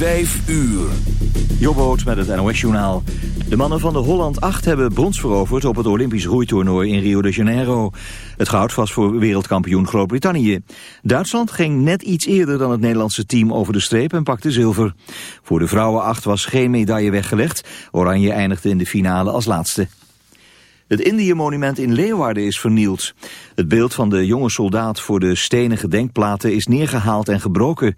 Vijf uur. Jobboot met het NOS-journaal. De mannen van de Holland 8 hebben brons veroverd op het Olympisch roeitoernooi in Rio de Janeiro. Het goud was voor wereldkampioen Groot-Brittannië. Duitsland ging net iets eerder dan het Nederlandse team over de streep en pakte zilver. Voor de vrouwen 8 was geen medaille weggelegd. Oranje eindigde in de finale als laatste. Het Indië-monument in Leeuwarden is vernield. Het beeld van de jonge soldaat voor de stenen gedenkplaten is neergehaald en gebroken.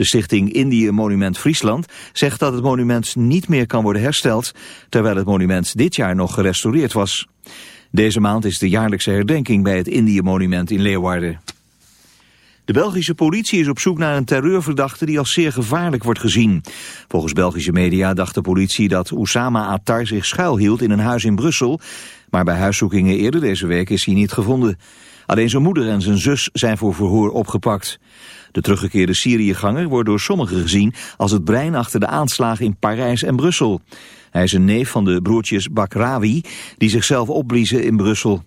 De stichting Indië Monument Friesland zegt dat het monument niet meer kan worden hersteld, terwijl het monument dit jaar nog gerestaureerd was. Deze maand is de jaarlijkse herdenking bij het Indië Monument in Leeuwarden. De Belgische politie is op zoek naar een terreurverdachte die als zeer gevaarlijk wordt gezien. Volgens Belgische media dacht de politie dat Oussama Attar zich schuilhield in een huis in Brussel, maar bij huiszoekingen eerder deze week is hij niet gevonden. Alleen zijn moeder en zijn zus zijn voor verhoor opgepakt. De teruggekeerde Syriëganger wordt door sommigen gezien als het brein achter de aanslagen in Parijs en Brussel. Hij is een neef van de broertjes Bakrawi die zichzelf opbliezen in Brussel.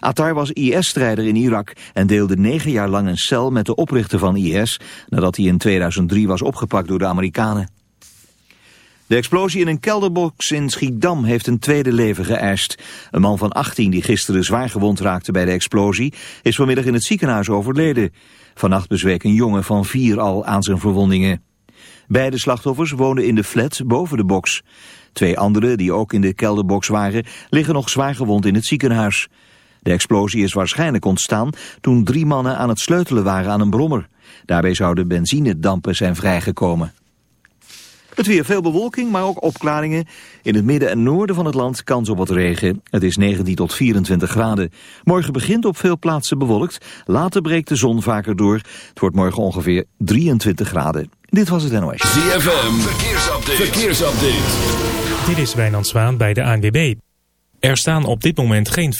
Attar was IS-strijder in Irak en deelde negen jaar lang een cel met de oprichter van IS... nadat hij in 2003 was opgepakt door de Amerikanen. De explosie in een kelderbox in Schiedam heeft een tweede leven geëist. Een man van 18 die gisteren zwaar gewond raakte bij de explosie... is vanmiddag in het ziekenhuis overleden. Vannacht bezweek een jongen van vier al aan zijn verwondingen. Beide slachtoffers woonden in de flat boven de box. Twee anderen, die ook in de kelderbox waren, liggen nog zwaar gewond in het ziekenhuis. De explosie is waarschijnlijk ontstaan toen drie mannen aan het sleutelen waren aan een brommer. Daarbij zouden benzinedampen zijn vrijgekomen. Het weer veel bewolking, maar ook opklaringen. In het midden en noorden van het land kans op wat regen. Het is 19 tot 24 graden. Morgen begint op veel plaatsen bewolkt. Later breekt de zon vaker door. Het wordt morgen ongeveer 23 graden. Dit was het NOS. ZFM, verkeersupdate. verkeersupdate. Dit is Wijnand Zwaan bij de ANWB. Er staan op dit moment geen...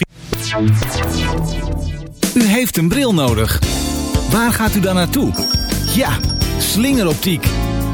U heeft een bril nodig. Waar gaat u dan naartoe? Ja, slingeroptiek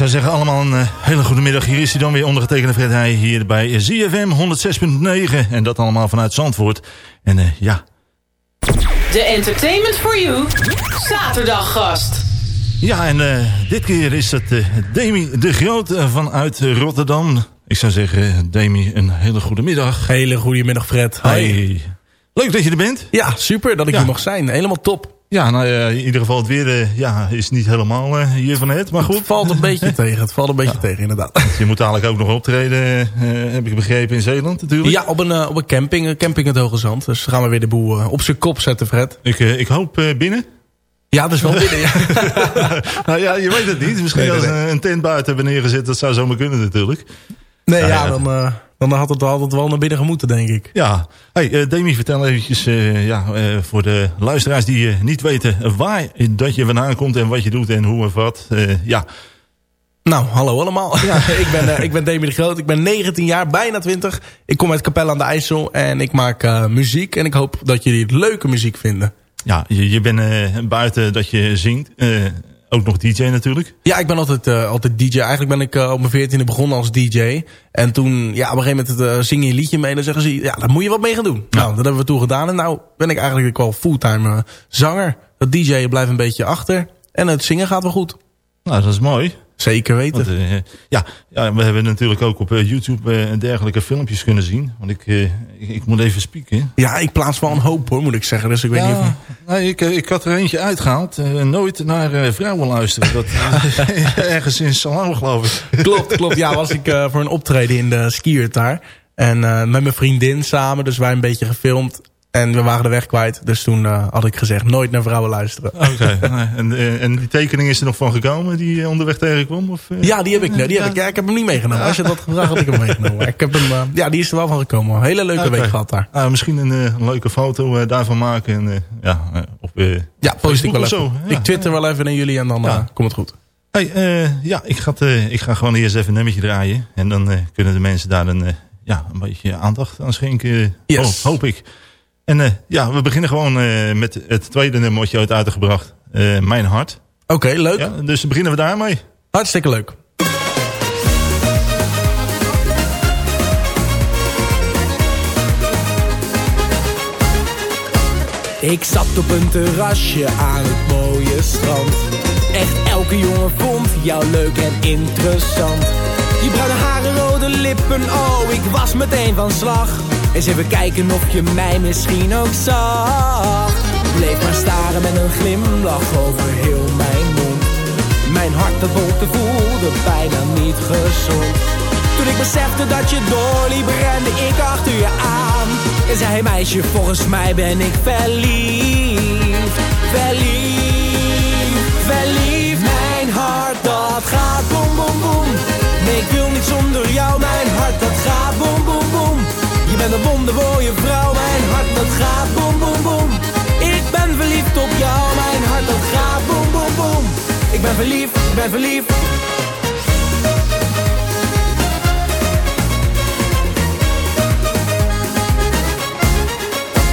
Zou zeggen allemaal een eh, hele goede middag. Hier is hij dan weer ondergetekende Fred Heij hier bij ZFM 106.9. En dat allemaal vanuit Zandvoort. En eh, ja, De Entertainment for You zaterdaggast. ja en eh, dit keer is het eh, Demi de Groot vanuit Rotterdam. Ik zou zeggen, Demi, een hele goede middag. Hele goede middag Fred. Hey. Leuk dat je er bent. Ja, super dat ik Ja. hier mag zijn. Helemaal top. Ja, nou ja, in ieder geval het weer eh, ja, is niet helemaal eh, hier van het. Maar goed, Het valt een beetje tegen. Het valt een beetje tegen inderdaad. je moet dadelijk ook nog optreden, eh, heb ik begrepen, in Zeeland natuurlijk. Ja, op een, eh, op een camping. Een camping in het Hoge Zand. Dus gaan we weer de boel eh, op zijn kop zetten Fred. Ik, eh, ik hoop eh, binnen. Ja, dat is wel binnen. Ja. nou ja, je weet het niet. Misschien Nee, nee, als nee. een, tent buiten hebben neergezet, dat zou zomaar kunnen natuurlijk. Nee, Ja, ja, ja. dan, eh, dan had het altijd wel naar binnen gemoeten, denk ik. Ja, hey, eh, Demi, vertel eventjes eh, ja, eh, voor de luisteraars die niet weten waar dat je vandaan komt en wat je doet en hoe en wat. Ja, Nou, hallo allemaal. ik, ben, ik ben Demi de Groot. Ik ben 19 jaar, bijna 20. Ik kom uit Capelle aan de IJssel en ik maak muziek. En ik hoop dat jullie het leuke muziek vinden. ja je, je bent buiten dat je zingt. Ook nog DJ natuurlijk. Ja, ik ben altijd, eh, altijd DJ. Eigenlijk ben ik eh, op mijn veertiende begonnen als DJ. En toen, ja, op een gegeven moment eh, zing je een liedje mee. En dan zeggen ze, ja, daar moet je wat mee gaan doen. Nou, dat hebben we toen gedaan. En nou ben ik eigenlijk wel fulltime zanger. Dat DJ blijft een beetje achter. En het zingen gaat wel goed. Nou, dat is mooi. Zeker weten. Want, eh, ja, ja, we hebben natuurlijk ook op eh, YouTube eh, dergelijke filmpjes kunnen zien. Want ik, eh, ik, ik moet even spieken. Ja, ik plaats wel een hoop hoor, moet ik zeggen. Dus ik weet niet of... Nee, ik, eh, ik had er eentje uitgehaald. eh, nooit naar eh, vrouwen luisteren. Dat, ergens in Salau geloof ik. Klopt, klopt. Ja, was ik eh, voor een optreden in de skiert daar. En eh, met mijn vriendin samen, dus wij een beetje gefilmd. En we waren de weg kwijt. Dus toen eh, had ik gezegd, nooit naar vrouwen luisteren. Oké. nee, en, eh, en die tekening is er nog van gekomen die eh, onderweg tegenkwam? Of? Ja, die heb ik, die heb ik, ja, ik heb hem niet meegenomen. Als je dat gevraagd had, had ik hem meegenomen. Ik heb hem, ja, die is er wel van gekomen. Hele leuke week gehad daar. Ah, misschien een leuke foto daarvan maken. En, ja, op, Ja, post ik wel even. zo. Ja. Ik twitter wel even naar jullie en dan Ja. komt het goed. Hey, ja, ik ga, het, ik ga gewoon eerst even een nummertje draaien. En dan kunnen de mensen daar een, ja, een beetje aandacht aan schenken. Yes. Ho- hoop ik. En eh, ja, we beginnen gewoon eh, met het tweede nummer wat je uit uitgebracht. eh, Mijn Hart. Oké, leuk. Ja, dus beginnen we daarmee. Hartstikke leuk. Ik zat op een terrasje aan het mooie strand. Echt elke jongen vond jou leuk en interessant. Je bruine haren, rode lippen, oh, ik was meteen van slag. Eens even kijken of je mij misschien ook zag. Bleef maar staren met een glimlach over heel mijn mond. Mijn hart dat wolkte voelde bijna niet gezond. Toen ik besefte dat je doorliep, rende ik achter je aan. En zei, meisje, volgens mij ben ik verliefd. Verliefd, verliefd. Mijn hart dat gaat boem, boem, boem. Nee, ik wil niet zonder jou. Mijn hart dat gaat. Ben een wondermooie vrouw. Mijn hart dat gaat bom bom boom. Ik ben verliefd op jou. Mijn hart dat gaat bom bom bom. Ik ben verliefd, ik ben verliefd.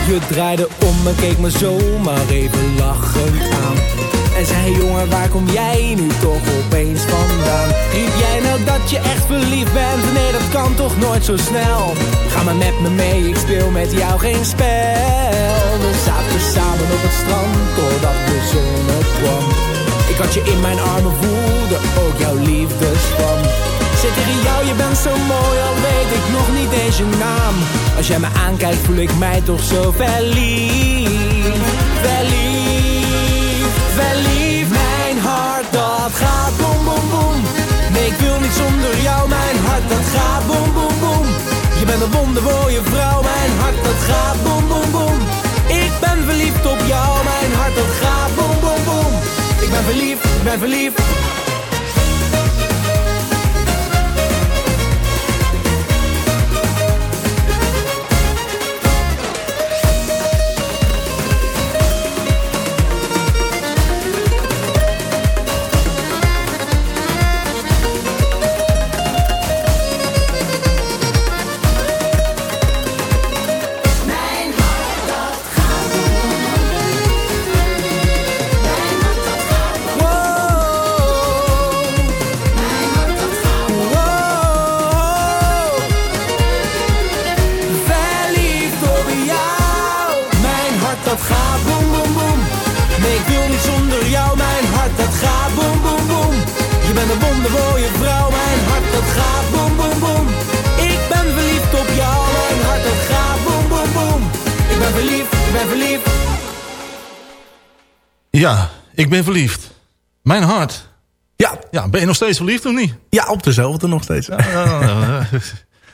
Je draaide om en keek me zomaar even lachend aan en zei, jongen, waar kom jij nu toch opeens vandaan? Riep jij nou dat je echt verliefd bent? Nee, dat kan toch nooit zo snel? Ga maar met me mee, ik speel met jou geen spel. We zaten samen op het strand, totdat de zon opkwam. Ik had je in mijn armen, voelde ook jouw liefdespan. Zit tegen jou, je bent zo mooi, al weet ik nog niet eens je naam. Als jij me aankijkt, voel ik mij toch zo verliefd. Verliefd, verliefd. Mijn hart, dat gaat boem, boem, boem. Nee, ik wil niet zonder jou, mijn hart, dat gaat boem, boem, boem. Je bent een wondermooie vrouw, mijn hart, dat gaat boem, boem, boem. Ik ben verliefd op jou, mijn hart, dat gaat boem, boem, boem. Ik ben verliefd, ik ben. Verliefd ben verliefd. Mijn hart. Ja. Ja, ben je nog steeds verliefd of niet? Ja, op dezelfde nog steeds. Ja, ja, ja.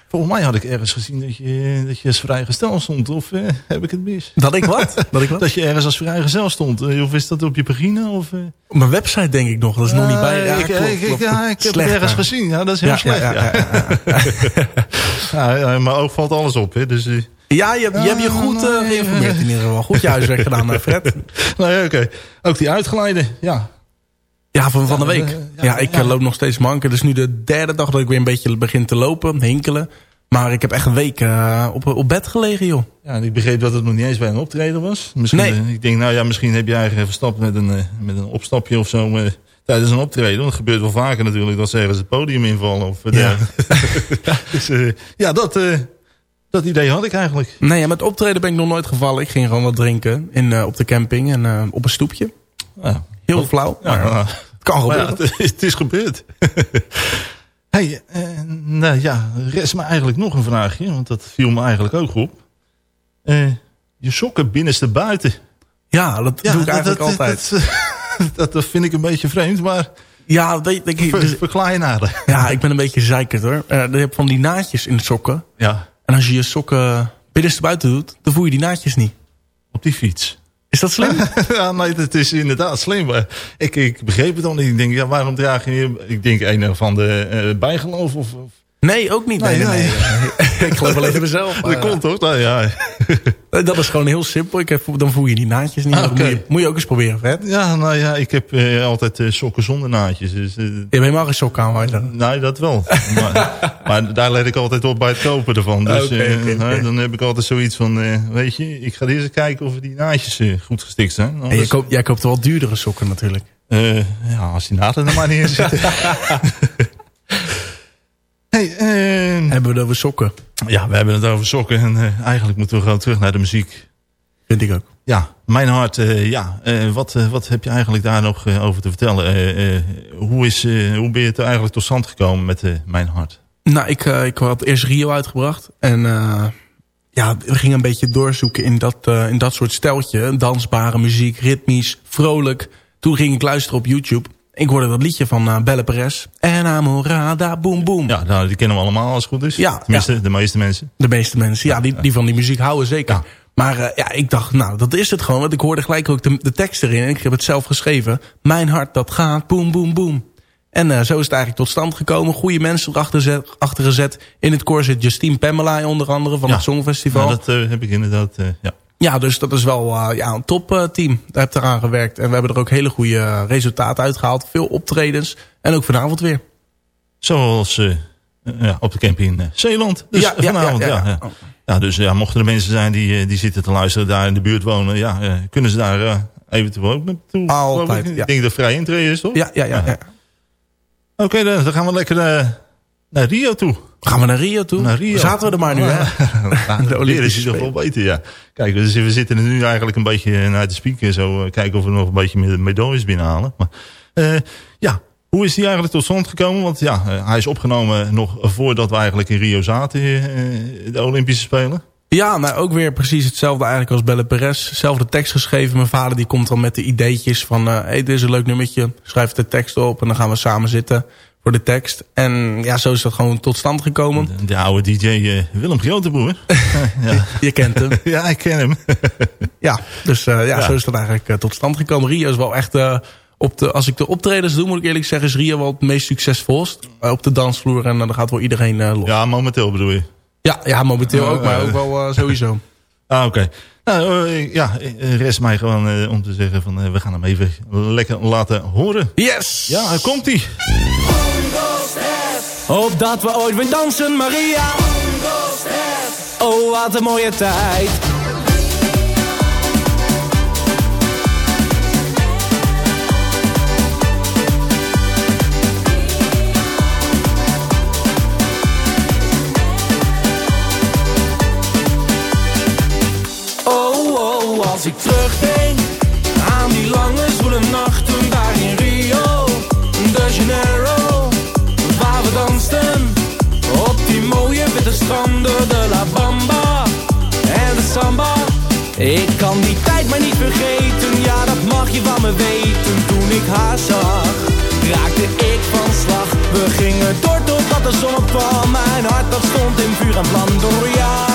Volgens mij had ik ergens gezien dat je, dat je als vrijgezel stond. Of eh, heb ik het mis? Dat ik wat? Dat ik wat? Dat je ergens als vrijgezel stond. Eh, Of is dat op je pagina? Of, eh? Op mijn website denk ik nog. Dat is nog niet bij. Ja, ik, klopt, ik, klopt. ja, ik heb het ergens gezien. Ja, dat is heel Ja, slecht. ja, Ja, ja, ja, ja, mijn oog valt alles op. Hè, dus, eh, Ja, je, hebt- je hebt je goed eh, geïnformeerd in ieder geval. Goed je huiswerk gedaan, eh, Fred. nou ja, oké. Ook die uitgeleide. Ja, Ja, van, van de week. eh, Ja, ja, ik ja. loop nog steeds manken. Het is nu de derde dag dat ik weer een beetje begin te lopen, hinkelen. Maar ik heb echt een week op, op bed gelegen, joh. Ja, en ik begreep dat het nog niet eens bij een optreden was. Misschien, Nee. ik denk, nou ja, misschien heb je eigenlijk verstapt met een, met een opstapje of zo tijdens een optreden. Want het gebeurt wel vaker natuurlijk dat ze ergens het podium invallen. Of, Ja. dus, ja, dat, dat idee had ik eigenlijk. Nee, met optreden ben ik nog nooit gevallen. Ik ging gewoon wat drinken in, eh, op de camping en eh, op een stoepje. Ja. Heel flauw, Ja, maar het kan ja, gebeuren. het, is, het is gebeurd. hey, eh, nou ja, rest me eigenlijk nog een vraagje. Want dat viel me eigenlijk ook op. Je sokken binnenste buiten. Ja, dat doe ik eigenlijk dat, altijd. Dat, dat, vind ik een beetje vreemd, maar ja, weet, denk ik, dus- nader. ja, ik ben een beetje zeikerd hoor. Je hebt van die naadjes in de sokken. Ja, En als je je sokken binnenste buiten doet, dan voel je die naadjes niet. op die fiets. Is dat slim? ja, nee, het is inderdaad slim. Ik, ik begreep het al niet. Ik denk, ja, waarom draag je... Ik denk een van de bijgeloof of... of Nee, ook niet. Nee, Nee, nee, nee. ik geloof alleen in mezelf. dat maar, komt toch? Nou, ja. eh, Dat is gewoon heel simpel. Ik heb, dan voel je die naadjes niet. Ah, oké. moet, je, moet je ook eens proberen, Fred. ja, nou ja, ik heb eh, altijd eh, sokken zonder naadjes. Dus, eh, Je hebt helemaal geen sok aan, nee, dat wel. maar, maar daar let ik altijd op bij het kopen ervan. Dus nou, dan heb ik altijd zoiets van... weet je, ik ga eerst eens kijken of die naadjes goed gestikt zijn. En je Anders- koopt, jij koopt wel duurdere sokken natuurlijk. Ja, als die naden er maar niet in zitten. hey, eh, Hebben we het over sokken? ja, we hebben het over sokken. En eh, eigenlijk moeten we gewoon terug naar de muziek. Vind ik ook. Ja, mijn hart. eh, ja, eh, wat, wat heb je eigenlijk daar nog over te vertellen? Hoe, is, hoe ben je er eigenlijk tot stand gekomen met mijn hart? Nou, ik, ik had eerst Rio uitgebracht. En ja, we gingen een beetje doorzoeken in dat, in dat soort steltje. Dansbare muziek, ritmisch, vrolijk. Toen ging ik luisteren op YouTube. Ik hoorde dat liedje van eh, Belle Perez. Enamorada, boom boom. Ja, nou, die kennen we allemaal als het goed is. Ja, Tenminste, de meeste mensen. De meeste mensen, ja, die, die van die muziek houden zeker. Ja. Maar eh, ja, ik dacht, nou, dat is het gewoon. Want ik hoorde gelijk ook de, de tekst erin. Ik heb het zelf geschreven. Mijn hart, dat gaat, boom, boom, boom. En eh, zo is het eigenlijk tot stand gekomen. Goede mensen erachter zet, achter gezet. In het koor zit Justine Pamela onder andere van Ja. het Songfestival. Nou, dat heb ik inderdaad, ja. Ja, dus dat is wel eh, ja, een topteam. team. Daar heb eraan gewerkt. En we hebben er ook hele goede eh, resultaten uitgehaald. Veel optredens. En ook vanavond weer. Zoals eh, ja, op de camping in eh, Zeeland. Dus Ja, vanavond, ja, ja. ja, ja, dus ja, mochten er mensen zijn die, eh, die zitten te luisteren, daar in de buurt wonen, ja, eh, kunnen ze daar eh, eventueel ook naartoe. Altijd, Ik denk dat vrij intree is, toch? Ja, ja, ja. ja. Oké, dan, dan gaan we lekker eh, naar Rio toe. Gaan we naar Rio toe? Naar Rio. Zaten we er maar nu, hè? Ja, De de Olympische is nog wel beter, ja. Kijk, dus we zitten er nu eigenlijk een beetje naar te spieken. Zo eh, kijken of we nog een beetje me- medailles binnenhalen. Maar eh, ja, hoe is die eigenlijk tot stand gekomen? Want ja, eh, hij is opgenomen nog voordat we eigenlijk in Rio zaten, eh, de Olympische Spelen. Ja, nou ook weer precies hetzelfde eigenlijk als Belle Perez. Zelfde tekst geschreven. Mijn vader die komt dan met de ideetjes van... eh hey, dit is een leuk nummertje. Schrijf de tekst op en dan gaan we samen zitten voor de tekst. En ja, zo is dat gewoon tot stand gekomen. De, de oude DJ eh, Willem Groteboer. ja. Je kent hem. ja, ik ken hem. Ja, dus eh, ja, Ja. zo is dat eigenlijk eh, tot stand gekomen. Rio is wel echt... op de, als ik de optredens doe, moet ik eerlijk zeggen... is Rio wel het meest succesvolst op de dansvloer. En dan gaat wel iedereen los. Ja, momenteel bedoel je? Ja, ja momenteel ook, maar ook wel sowieso. Ah, oké. Okay. Nou, uh, ja, rest mij gewoon uh, om te zeggen van... we gaan hem even lekker laten horen. Yes! Ja, komt-ie. Opdat we ooit weer dansen, Maria. Oh, wat een mooie tijd. Als ik terugdenk aan die lange zwoele nachten daar in Rio de Janeiro, waar we dansten op die mooie witte stranden, de La Bamba en de Samba. Ik kan die tijd maar niet vergeten, ja dat mag je van me weten. Toen ik haar zag, raakte ik van slag. We gingen door totdat de zon opkwam, mijn hart dat stond in vuur en vlam door jou.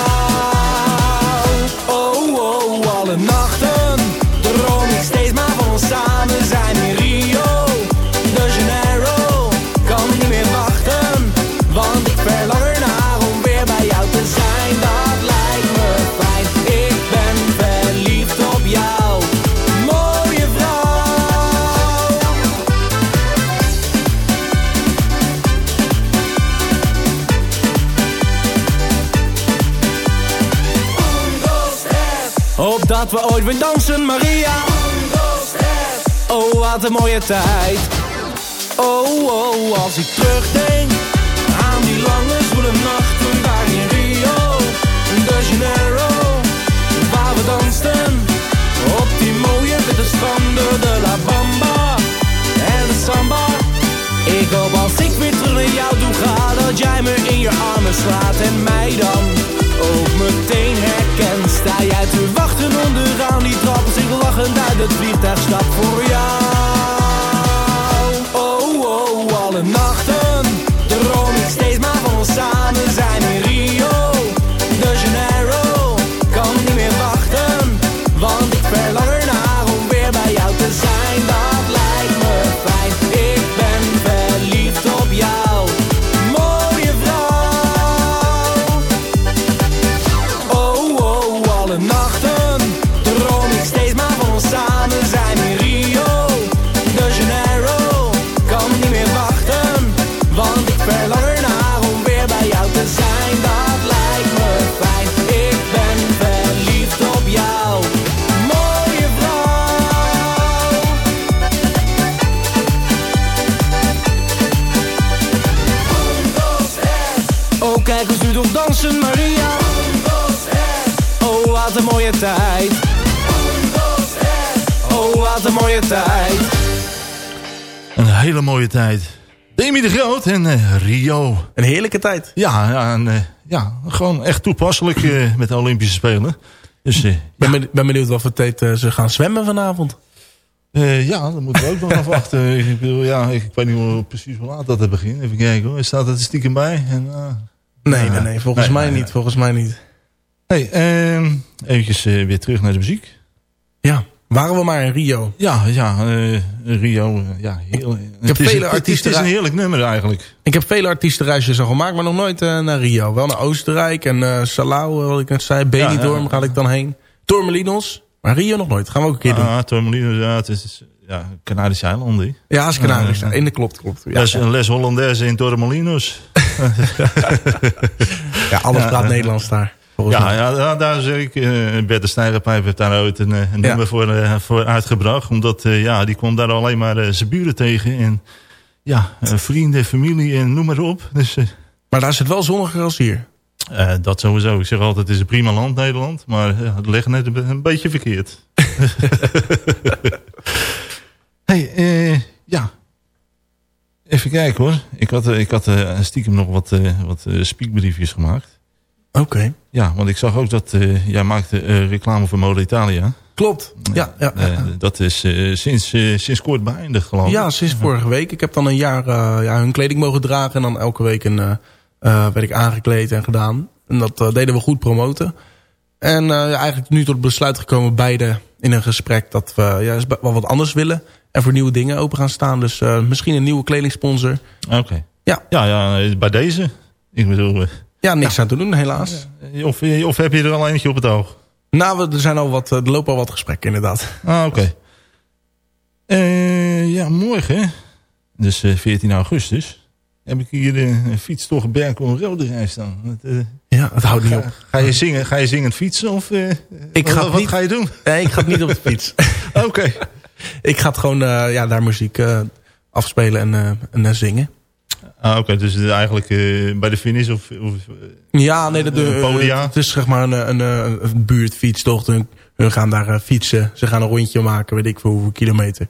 Alle nachten droom ik steeds maar van ons samen Opdat we ooit weer dansen, Maria. Oh, wat een mooie tijd. Oh, oh, als ik terugdenk aan die lange zwoele nachten daar in Rio de Janeiro, waar we dansten op die mooie witte stranden, de La Bamba en de Samba. Ik hoop als ik weer terug naar jou toe ga, dat jij me in je armen slaat en mij dan ook meteen herkent. Sta jij te wachten onderaan die trap, als ik lachend uit het vliegtuig stap voor jou. Oh, oh, alle nachten droom ik steeds maar van ons samen zijn tijd. Demi de Groot en uh, Rio. Een heerlijke tijd. Ja, ja, en, uh, ja gewoon echt toepasselijk uh, met de Olympische Spelen. Dus, ben, ja. ben benieuwd wat voor tijd ze gaan zwemmen vanavond. ja, dat moeten we ook nog afwachten. ik, bedoel, ja, ik, ik weet niet hoe, precies hoe laat dat het begint. Even kijken hoor. Staat het stiekem bij? En, nee, nee, nee, volgens nee, mij nee, niet. Volgens mij niet. Hey, eventjes uh, weer terug naar de muziek. Ja, waren we maar in Rio. Ja, ja uh, Rio. ja, heel, ik heb het, is, vele is, het is een heerlijk nummer eigenlijk. Ik heb vele artiestenreisjes al gemaakt, maar nog nooit uh, naar Rio. Wel naar Oostenrijk en uh, Salau, wat ik net zei. Benidorm ja, ja. ga ik dan heen. Tormelinos, maar Rio nog nooit. Gaan we ook een keer doen. Ah, Tormelinos, ja, het is ja, Canarische eilanden. Ja, het is Canarische uh, In klopt, klopt. Ja, les, Les Hollandaise in Torremolinos. ja, alles praat Nederlands daar. Volgens Ja, ja daar, daar zeg ik. eh Bert de Stijgerpijp heeft daar ooit een, eh, een Ja. nummer voor, eh, voor uitgebracht. Omdat ja, die kwam daar alleen maar zijn buren tegen. En ja, vrienden, familie en noem maar op. Dus Maar daar is het wel zonniger als hier. dat sowieso. Ik zeg altijd, het is een prima land Nederland. Maar het ligt net een, be- een beetje verkeerd. hey, ja. Even kijken hoor. Ik had, ik had eh, stiekem nog wat, eh, wat speakbriefjes gemaakt. Oké. Ja, want ik zag ook dat eh, jij maakte eh, reclame voor Mode Italia. Klopt. Ja, ja, ja. Eh, dat is sinds, sinds kort beëindigd geloof ik. Ja, sinds vorige week. Ik heb dan een jaar ja, hun kleding mogen dragen. En dan elke week een, werd ik aangekleed en gedaan. En dat deden we goed promoten. En ja, eigenlijk nu tot het besluit gekomen beide in een gesprek... dat we ja, eens wel wat anders willen. En voor nieuwe dingen open gaan staan. Dus misschien een nieuwe kledingsponsor. Oké. Ja. Ja, ja, bij deze. Ik bedoel, Ja, niks aan te doen helaas. of, eh, of heb je er al eentje op het oog? Nou, er, zijn al wat, eh, er lopen al wat gesprekken inderdaad. Ah, oké. Eh, ja, morgen, dus eh, 14 augustus, heb ik hier eh, een fietstocht Berkel Roderij staan. Dat, eh, Ja, het houdt niet op. ga, je zingen, ga je zingend fietsen of eh, Ik wat, ga wat niet- ga je doen? Nee, ik ga het niet op de fiets. Oké. ik ga het gewoon eh, ja, daar muziek eh, afspelen en, eh, en eh, zingen. Ah, oké, dus eh, eigenlijk eh, bij de finish of... of eh, Ja, nee, de, de, Een podia? het is zeg maar een, een, een, een buurtfietstocht. Hun, hun gaan daar eh, fietsen. Ze gaan een rondje maken, weet ik voor hoeveel kilometer.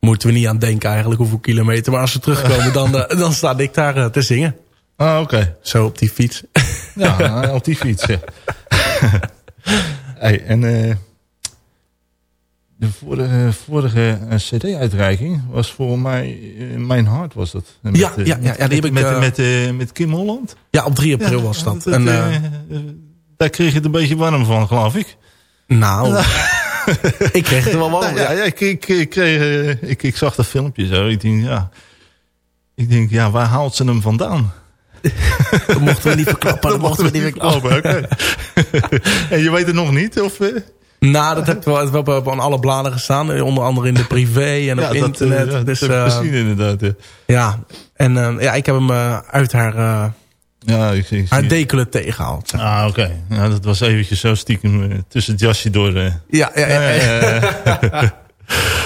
Moeten we niet aan denken eigenlijk, hoeveel kilometer. Maar als ze terugkomen, dan, eh, dan sta ik daar eh, te zingen. ah, oké. Zo op die fiets. Ja, op die fiets. ja. hey, en eh, de vorige, vorige eh, cd-uitreiking was voor mij... eh, Mijn Hart was dat. Met, Ja, eh, ja, ja, ja, die heb ik, Met, met, eh, met Kim Holland. Ja, op 3 april was dat. en, daar kreeg je het een beetje warm van, geloof ik. nou, ik kreeg het er wel wel. Nou, ja, ja, ik, ik, ik, kreeg, ik, ik zag dat filmpje zo. Ik denk, ja... Ik denk, ja, waar haalt ze hem vandaan? Dat mochten we niet verklappen. Dat mochten we niet verklappen. Oké. en je weet het nog niet? Of? Nou, dat heb wel, wel op aan alle bladen gestaan. Onder andere in de privé en op dat, eh, internet. ja, dus, dat heb ik eh, gezien inderdaad. Ja, ja, en eh, ja, ik heb hem eh, uit haar, eh ja ik, ik haar zeg. Ah, oké. Ja, dat was eventjes zo stiekem eh, tussen het jasje door. eh. Ja, ja, ja. ja.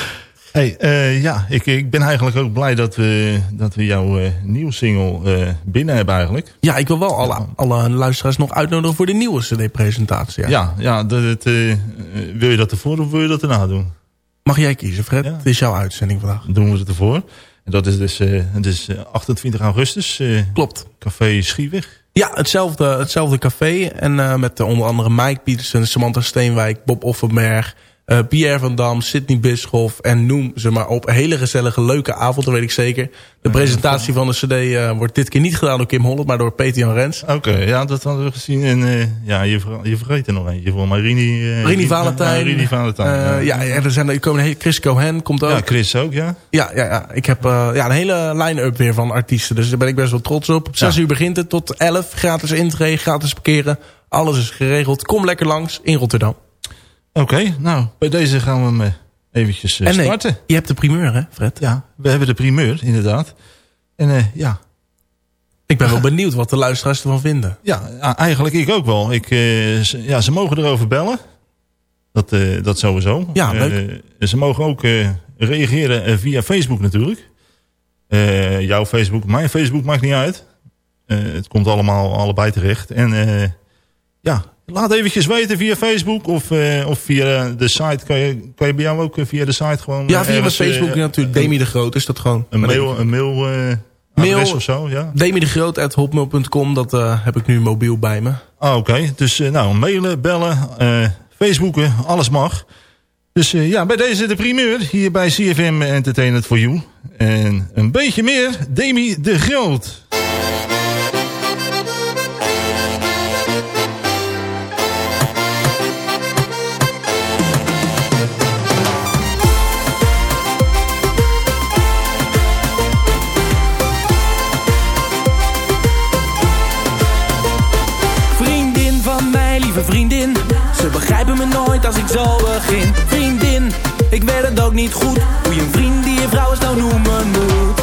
hey, eh, ja, ik, ik ben eigenlijk ook blij dat we, dat we jouw eh nieuwe single eh, binnen hebben eigenlijk. Ja, ik wil wel alle, alle luisteraars nog uitnodigen voor de nieuwe cd-presentatie. Ja. Ja, ja dat, het, wil je dat ervoor of wil je dat erna doen? Mag jij kiezen, Fred? Ja. Het is jouw uitzending vandaag. doen we het ervoor. En dat is dus, dus eh, 28 augustus, Klopt. Café Schieweg. Ja, hetzelfde, hetzelfde café. En met onder andere Mike Pietersen, Samantha Steenwijk, Bob Offenberg... eh, Pierre van Dam, Sidney Bischoff en noem ze maar op. Een hele gezellige, leuke avond, dat weet ik zeker. De presentatie van de cd eh, wordt dit keer niet gedaan door Kim Holland... maar door Peter-Jan Rens. Oké, ja, dat hadden we gezien. En eh, ja, je, ver- je vergeet er nog eentje voor mij. Rini, Rini Valentijn. Ja, Rini Valentijn. Ja, ja, er, zijn, er komen Chris Cohen komt ook. Ja, Chris ook, ja. Ja, ja, ja. ik heb ja, een hele line-up weer van artiesten. Dus daar ben ik best wel trots op. Op 6 Ja. uur begint het tot 11. Gratis intree, gratis parkeren. Alles is geregeld. Kom lekker langs in Rotterdam. Oké, nou, bij deze gaan we hem eh, eventjes eh, en nee, starten. je hebt de primeur hè, Fred? Ja, we hebben de primeur, inderdaad. En eh, ja, Ik ben wel benieuwd wat de luisteraars ervan vinden. ja, eigenlijk ik ook wel. Ik, eh, ze, ja, ze mogen erover bellen. Dat, dat sowieso. Ja, leuk. Ze mogen ook reageren via Facebook natuurlijk. Jouw Facebook, mijn Facebook, maakt niet uit. Het komt allemaal allebei terecht. En ja, laat eventjes weten via Facebook of, eh, of via de site. Kan je, kan je bij jou ook eh, via de site gewoon... Ja, via mijn eh, Facebook natuurlijk. Demi de Groot is dat gewoon. Een mail, een mail, Mail- of zo, ja. Demi de Groot at hotmail.com. Dat heb ik nu mobiel bij me. Ah, oké. Dus nou, mailen, bellen, Facebooken, alles mag. Dus ja, bij deze de primeur hier bij CFM Entertainment for You. En een beetje meer, Demi de Groot. Vriendin. Ze begrijpen me nooit als ik zo begin. Vriendin, ik weet het ook niet goed. Hoe je een vriend die je vrouw is nou noemen moet.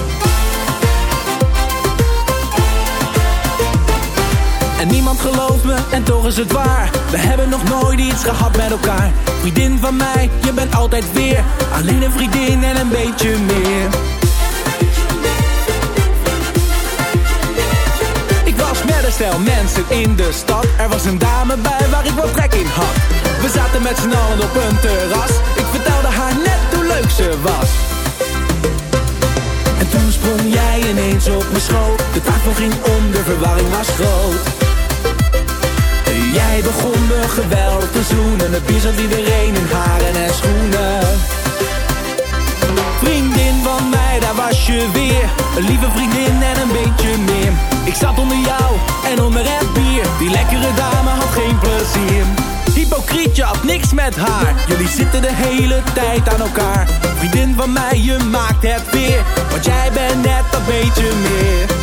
En niemand gelooft me, en toch is het waar We hebben nog nooit iets gehad met elkaar Vriendin van mij, je bent altijd weer Alleen een vriendin en een beetje meer stel mensen in de stad. Er was een dame bij waar ik wat trek in had. We zaten met z'n allen op een terras. Ik vertelde haar net hoe leuk ze was. En toen sprong jij ineens op mijn schoot. De tafel ging om, de verwarring was groot. Jij begon me geweldig te zoenen. Het bier iedereen in haren en schoenen. Vriendin van mij, daar was je weer. Een lieve vriendin en een beetje meer Ik zat onder jou en onder het bier. Die lekkere dame had geen plezier. Hypocriet, je had niks met haar. Jullie zitten de hele tijd aan elkaar. Vriendin van mij, je maakt het weer. Want jij bent net dat beetje meer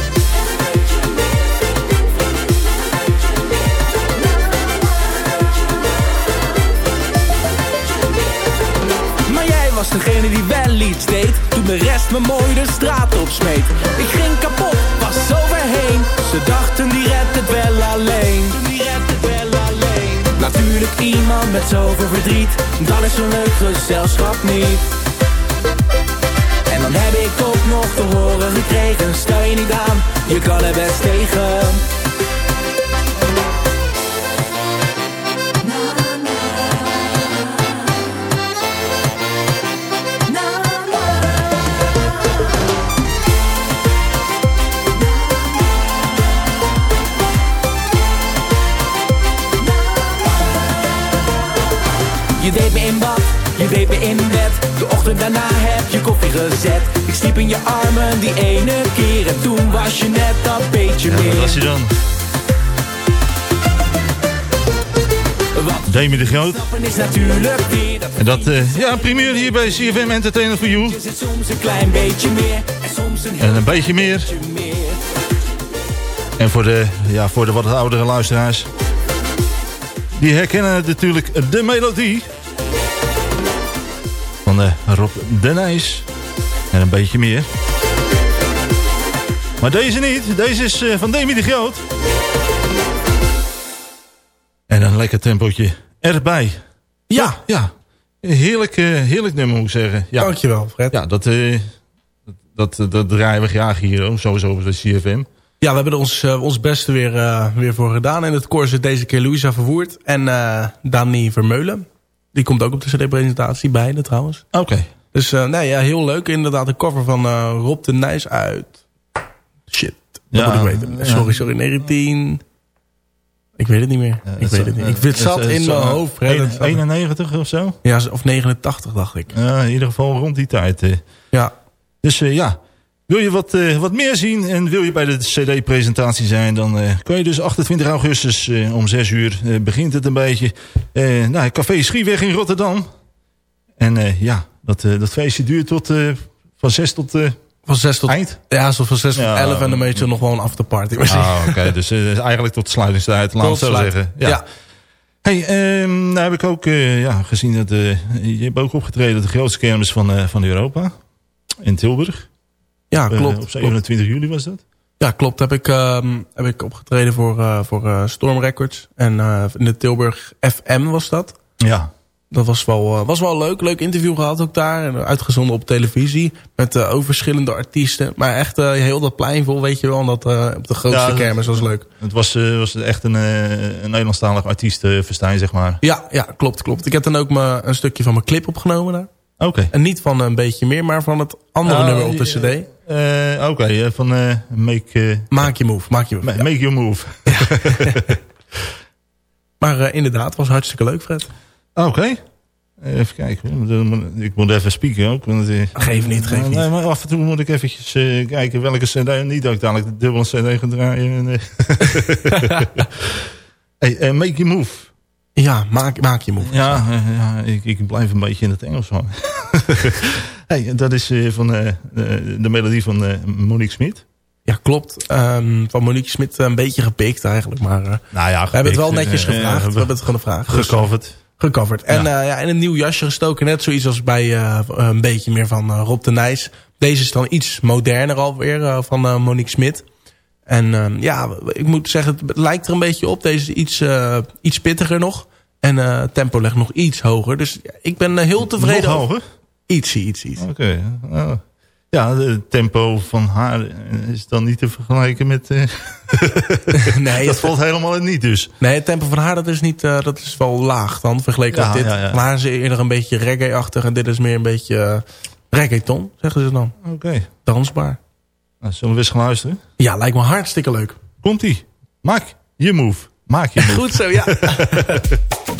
degene die wel iets deed. Toen de rest me mooi de straat op smeet Ik ging kapot, was overheen Ze dachten die redt het wel alleen. Die wel alleen. Natuurlijk iemand met zoveel verdriet. Dan is zo'n leuk gezelschap niet. En dan heb ik ook nog te horen gekregen. Stel je niet aan, je kan er best tegen deed me in bed De ochtend daarna heb je koffie gezet Ik sliep in je armen die ene keer En toen was je net dat beetje meer Wat was hij dan? Demi de Groot. En dat, eh, ja, primeur hier bij CFM Entertainment for You. zit soms een klein beetje meer En soms een En een beetje meer. meer En voor de, ja, voor de wat oudere luisteraars. Die herkennen natuurlijk de melodie. Van eh, Rob de Nijs. En een beetje meer. Maar deze niet. Deze is eh, van Demi de Groot. En een lekker tempootje erbij. Ja. Ja. Heerlijk, eh, heerlijk nummer moet ik zeggen. Ja. Dankjewel, Fred. Ja, dat, dat, dat, dat draaien we graag hier. Sowieso op de CFM. Ja, we hebben er ons, ons beste weer, weer voor gedaan. En het koor zit deze keer Louisa Vervoerd en eh Dani Vermeulen. Die komt ook op de cd-presentatie, beide trouwens. Oké. Dus eh, nee, ja, heel leuk. Inderdaad, een cover van eh, Rob de Nijs uit... Shit, dat Ja, moet ik weten. Sorry, sorry, 19... Ik weet het niet meer. ik weet het niet. Ik het zat in mijn hoofd. Fred. Het zat- 91 of zo? Ja, of 89 dacht ik. Ja, in ieder geval rond die tijd. eh. Ja. Dus eh, ja, wil je wat, eh, wat meer zien en wil je bij de cd-presentatie zijn... dan eh, kan je dus 28 augustus eh, om 6 uur begint het een beetje... nou, Café Schieweg in Rotterdam. En ja, dat, dat feestje duurt tot, van 6 tot Van 6 tot... eind. Ja, zo van 6 tot Ja. 11 en dan weet je nog wel een afterparty. Ah, oké. Dus eh, eigenlijk tot sluitingstijd, laat het zo zeggen. Ja. Hey, ehm, nou heb ik ook ja, gezien dat je hebt ook opgetreden op de grootste kermis van, van Europa. In Tilburg. Ja, Eh, klopt. op 27 juli was dat. Ja, klopt. Heb ik, ehm, heb ik opgetreden voor, eh, voor eh, Storm Records. En in de Tilburg FM was dat. Ja. Dat was wel, was wel leuk. Leuk interview gehad ook daar. En uitgezonden op televisie. Met ook verschillende artiesten. Maar echt heel dat plein vol, weet je wel. En dat op de grootste Ja, kermis was leuk. Het was, was echt een, een Nederlandstalig artiest, Verstijn, zeg maar. Ja, ja, klopt, klopt. Ik heb dan ook me, een stukje van mijn clip opgenomen daar. Oké. En niet van een beetje meer, maar van het andere Oh, nummer op de cd. Eh, Oké, eh, van eh, Make, Maak je move, maak je move. Ma- ja. make Your Move. Maar inderdaad, was hartstikke leuk, Fred. Oké. Even kijken. Ik moet even spieken ook. Want, Geef niet, geef niet. Nee, maar af en toe moet ik eventjes kijken welke cd. Niet dat ik dadelijk de dubbele cd ga draaien. En, hey, Make Your Move. Ja, maak, maak je move. Ja, eh, ja ik, ik blijf een beetje in het Engels hangen. hey, dat is eh, van eh, de, de melodie van eh, Monique Smit. Ja, klopt. Ehm, van Monique Smit een beetje gepikt eigenlijk. Maar eh, Nou ja, we hebben het wel netjes eh, gevraagd. eh, we hebben het gewoon gevraagd. Dus, Gecoverd. gecoverd. En ja. ja, in een nieuw jasje gestoken. Net zoiets als bij eh, een beetje meer van eh, Rob de Nijs. Deze is dan iets moderner alweer van Monique Smit. En ehm, ja, ik moet zeggen, het lijkt er een beetje op. Deze is iets, eh, iets pittiger nog. En eh, tempo ligt nog iets hoger. Dus ik ben eh, heel tevreden. Nog hoger? Iets, iets, iets. Oké. ja, het tempo van haar is dan niet te vergelijken met... eh, nee, dat valt helemaal niet dus. Nee, het tempo van haar dat is, niet, dat is wel laag dan vergeleken Ja, met dit. ja, ja. Maar haar is eerder een beetje reggae-achtig. En dit is meer een beetje reggaeton, zeggen ze dan. Oké. Dansbaar. Nou, zullen we eens gaan luisteren? Ja, lijkt me hartstikke leuk. Komt-ie. Maak je move. Maak je. Goed zo, ja.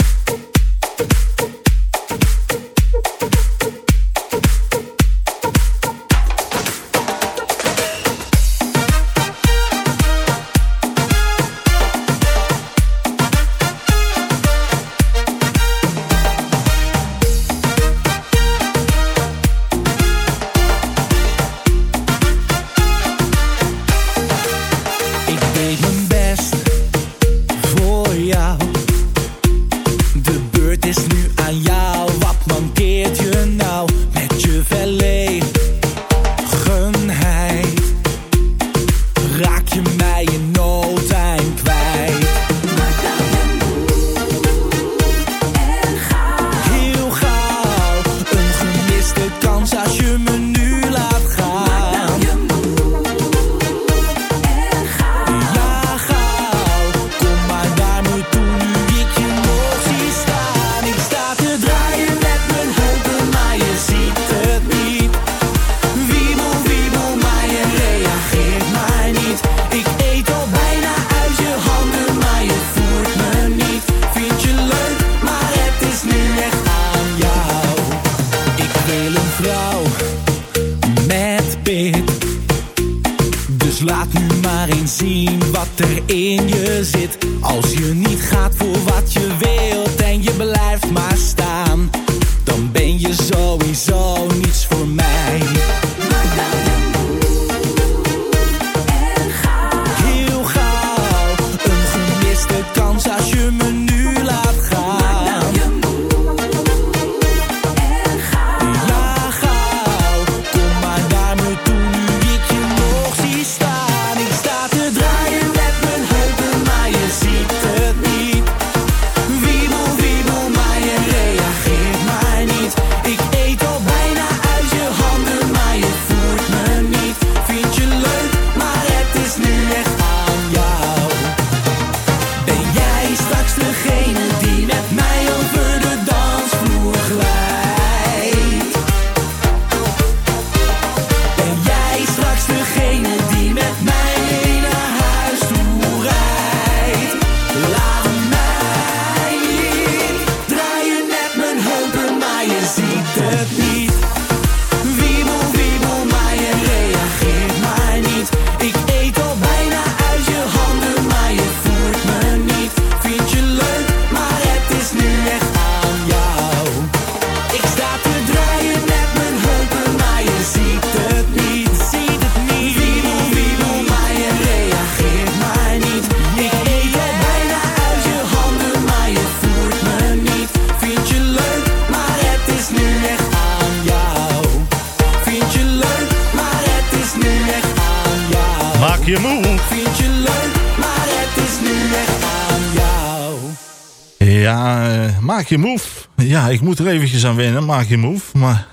maak je move. Ja, ik moet er eventjes aan wennen. Maak je move. Maar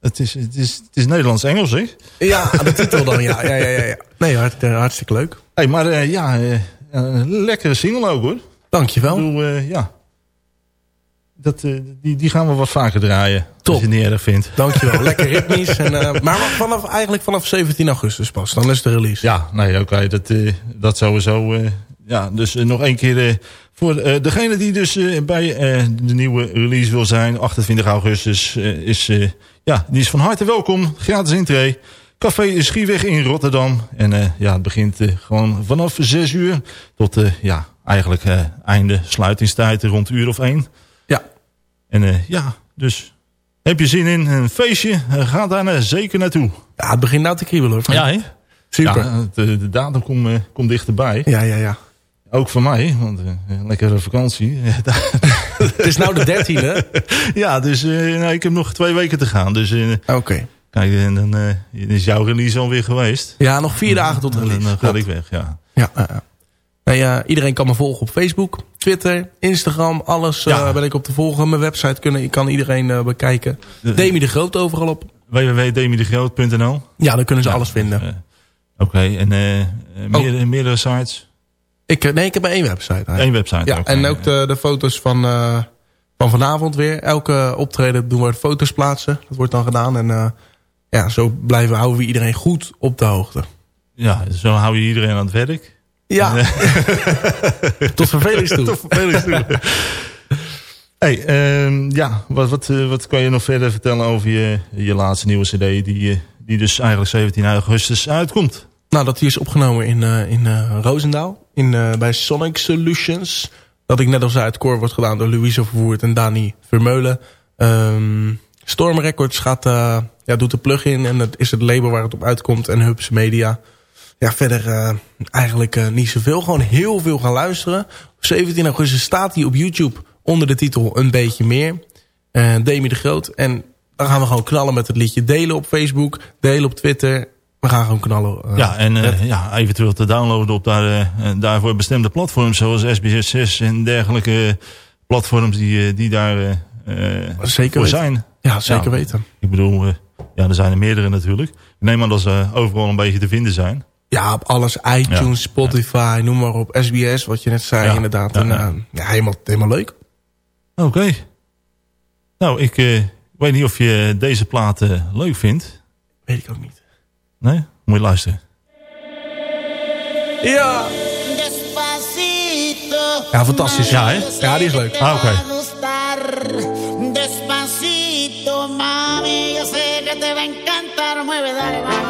het is, het is, het is Nederlands-Engels, hè? Ja, de titel dan, ja. ja, ja, ja, ja. Nee, hart, eh, hartstikke leuk. Hey, maar eh, ja, eh, lekkere single ook, hoor. Dankjewel. Ik bedoel, eh, ja. Dat, eh, die, die gaan we wat vaker draaien. Top. Als je het niet erg vindt. Dankjewel. Lekker ritmisch. En, eh, maar vanaf, eigenlijk vanaf 17 augustus pas. Dan is de release. Ja, nee, oké. dat, eh, dat sowieso. eh, ja, dus nog één keer eh, voor eh, degene die dus eh, bij eh, de nieuwe release wil zijn. 28 augustus eh, is, eh, ja, die is van harte welkom. Gratis intree. Café Schieweg in Rotterdam. En eh, ja, het begint gewoon vanaf 6 uur tot eh, ja, eigenlijk eh, einde sluitingstijd rond uur of 1. Ja. En eh, ja, dus heb je zin in een feestje? ga daar zeker naartoe. Ja, het begint nou te kriebelen hoor. Ja, hè? Super. Ja, de, de datum komt komt dichterbij. Ja, ja, ja. Ook voor mij, want eh, lekkere vakantie. Het is nou de dertiende. ja, dus eh, nou, ik heb nog twee weken te gaan. Dus eh, Oké. kijk, en dan is jouw release alweer geweest. Ja, nog vier dagen tot En release. Dan, dan ga ik weg, ja. Ja, iedereen kan me volgen op Facebook, Twitter, Instagram. Alles ja. ben ik op te volgen. Mijn website kunnen, kan iedereen bekijken. Demi de Groot overal op. www.demidegroot.nl Ja, daar kunnen ze ja, alles vinden. Oké, okay. en meer, oh. meerdere sites? Ik, nee, ik heb maar één website. Eén website, Ja, okay. en ook de, de foto's van, van vanavond weer. Elke optreden doen we foto's plaatsen. Dat wordt dan gedaan en ja, zo blijven houden we iedereen goed op de hoogte. Ja, zo hou je iedereen aan het werk. Ja. Tot vervelings toe. Tot vervelings toe. hey, uh, ja, wat, wat, wat kan je nog verder vertellen over je, je laatste nieuwe cd... die, die dus eigenlijk 17 augustus uitkomt? Nou, dat die is opgenomen in, uh, in uh. In, uh, bij Sonic Solutions. Dat ik net al zei, het wordt gedaan door Louise Vervoert en Dani Vermeulen. Um, Storm Records gaat, ja, doet de plug-in en dat is het label waar het op uitkomt. En Hubs Media. Ja, verder eigenlijk niet zoveel. Gewoon heel veel gaan luisteren. Op 17 augustus staat hij op YouTube onder de titel Een Beetje Meer. Demi de Groot. En dan gaan we gewoon knallen met het liedje. Delen op Facebook, delen op Twitter. We gaan gewoon knallen. ja, en ja, eventueel te downloaden op daar, daarvoor bestemde platforms. Zoals SBS6 en dergelijke platforms die, die daar Zeker voor zijn. Ja, zeker weten. Ik bedoel, ja, er zijn er meerdere natuurlijk. Ik neem aan dat ze overal een beetje te vinden zijn. Ja, op alles. iTunes, ja. Spotify, noem maar op. SBS, wat je net zei, inderdaad. En, uh, ja, helemaal, helemaal leuk. Oké. Okay. Nou, ik weet niet of je deze plaat leuk vindt. Weet ik ook niet. Nee? Moet je luisteren. Ja! Ja, fantastisch. Ja, hè? Ja, die is leuk. Ah, oké. Okay. Despacito, mami, yo sé que te va a encantar, mueve, dale, vamos.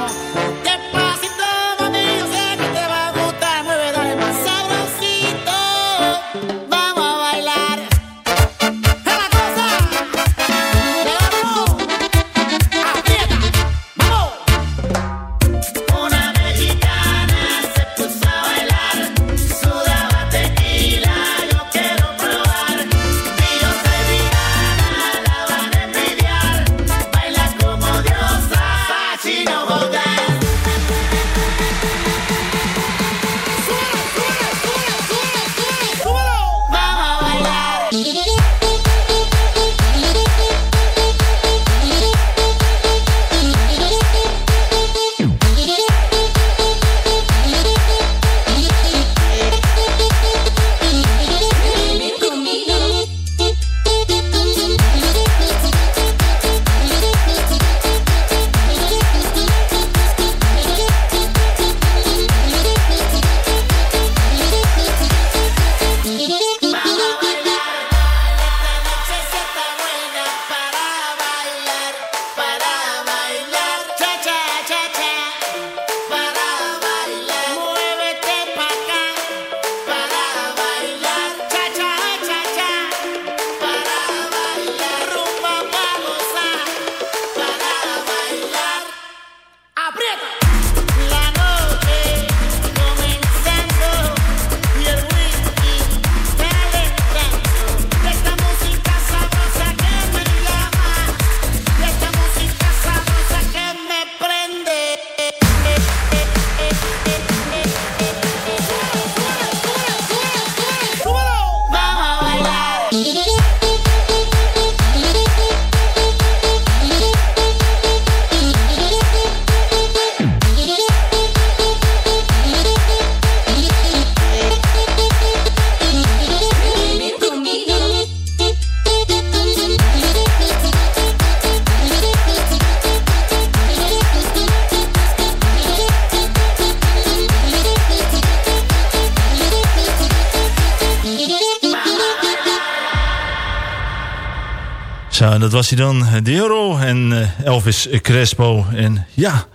Dat was hij dan, De Euro en uh, Elvis Crespo. En ja,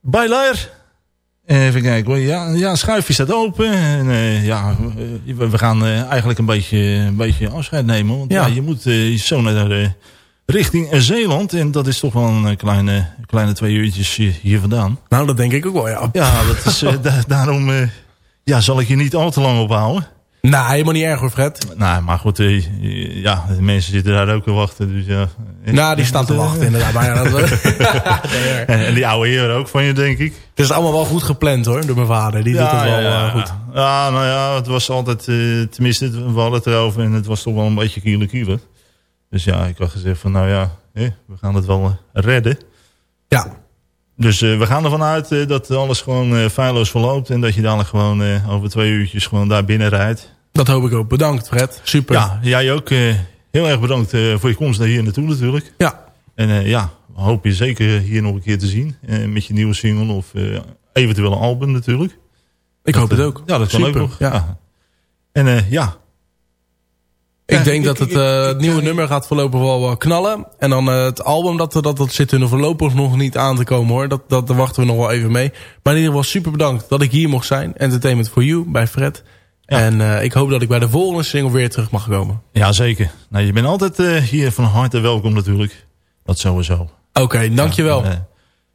Bailar. Even kijken. Ja, ja, schuifje staat open. En, uh, ja, uh, we, gaan eigenlijk een beetje, een beetje afscheid nemen. Want ja. ja je moet zo naar richting Zeeland. En dat is toch wel een kleine, kleine twee uurtjes hier vandaan. Nou, dat denk ik ook wel, ja. Ja, dat is, da daarom ja, zal ik je niet al te lang ophouden. Nou, helemaal niet erg hoor, Fred. Nou, maar goed, eh, ja, de mensen zitten daar ook te wachten. Dus ja. Nou, die staan te wachten inderdaad. Maar ja, dat, en, en die oude heer ook van je, denk ik. Het is allemaal wel goed gepland hoor, door mijn vader. Die doet het wel ja, eh, goed. Ja, nou ja, het was altijd, eh, tenminste, we hadden het erover en het was toch wel een beetje kiele kiele. Dus ja, ik had gezegd van, nou ja, we gaan het wel redden. Ja. Dus eh, we gaan ervan uit eh, dat alles gewoon eh, feilloos verloopt en dat je dadelijk gewoon over twee uurtjes gewoon daar binnen rijdt. Dat hoop ik ook. Bedankt Fred. Super. Ja, jij ook heel erg bedankt voor je komst naar hier naartoe natuurlijk. Ja. En ja, we hopen je zeker hier nog een keer te zien. met je nieuwe single of eventueel een album natuurlijk. Ik Dat, hoop het ook. Ja, dat kan Super, ook nog. ja. En ja. Ik denk dat het, eh, nieuwe nummer gaat voorlopig wel, wel knallen. En dan eh, het album, dat, dat, dat zit er voorlopig nog niet aan te komen hoor. Dat, dat, daar wachten we nog wel even mee. Maar in ieder geval super bedankt dat ik hier mocht zijn. Entertainment for You bij Fred. En eh, ik hoop dat ik bij de volgende single weer terug mag komen. Ja, zeker. Nou, je bent altijd eh, hier van harte welkom natuurlijk. Dat sowieso. Oké, dankjewel. Ja, eh,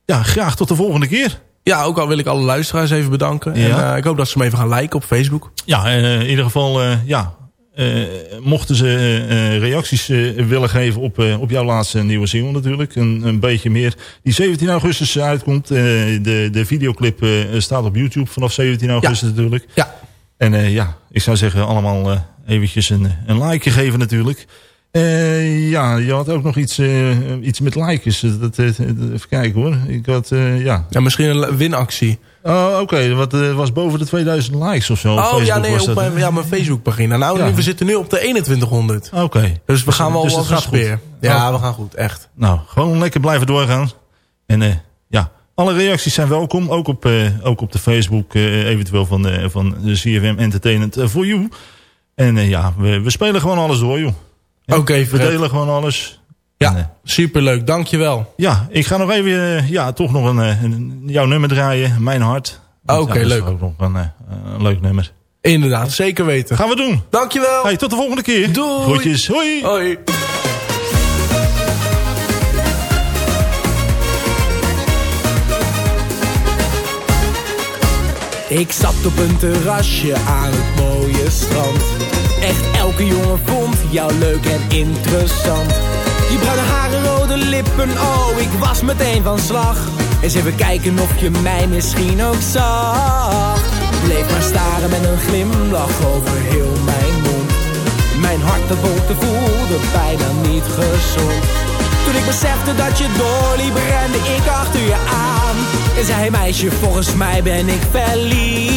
ja, graag tot de volgende keer. Ja, ook al wil ik alle luisteraars even bedanken. Ja. En eh, ik hoop dat ze me even gaan liken op Facebook. Ja, eh, in ieder geval, eh, ja. Eh, mochten ze eh, eh, reacties willen geven op, op jouw laatste nieuwe single natuurlijk. Een, een beetje meer. Die 17 augustus uitkomt. de, de videoclip staat op YouTube vanaf 17 augustus natuurlijk. Ja. En ja, ik zou zeggen allemaal eventjes een, een like geven natuurlijk. Ja, je had ook nog iets, iets met likes. Dat, even kijken hoor. Ik had, ja. Ja, misschien een winactie. Oh, oké. Wat eh, was boven de 2000 likes of zo? Oh ja, nee, op mijn, ja, mijn Facebookpagina. Nou, Ja. we zitten nu op de 2100. Oké. Dus we gaan wel Dus wat verspeer. Ja, Oh. we gaan goed, echt. Nou, gewoon lekker blijven doorgaan. En eh, ja, alle reacties zijn welkom. Ook op, eh, ook op de Facebook, eventueel van, van de CFM Entertainment for You. En ja, we, we spelen gewoon alles door, joh. Oké, We delen gewoon alles. Ja, En, superleuk. Dankjewel. ja, ik ga nog even, eh, ja, toch nog een, eh, een, jouw nummer draaien. Mijn hart. Want, Oké, ja, is leuk. ook nog een, eh, een leuk nummer. Inderdaad, zeker weten. Gaan we doen. Dankjewel. Hey, tot de volgende keer. Doei. Groetjes. Hoi. Hoi. Ik zat op een terrasje aan het mooie strand. Echt elke jongen vond jou leuk en interessant. Je bruine haren, rode lippen, oh, ik was meteen van slag. Eens even kijken of je mij misschien ook zag. Bleef maar staren met een glimlach over heel mijn mond. Mijn hart dat wolkte voelde bijna niet gezond. Toen ik besefte dat je doorliep, rende ik achter je aan. En zei, meisje, volgens mij ben ik verliefd.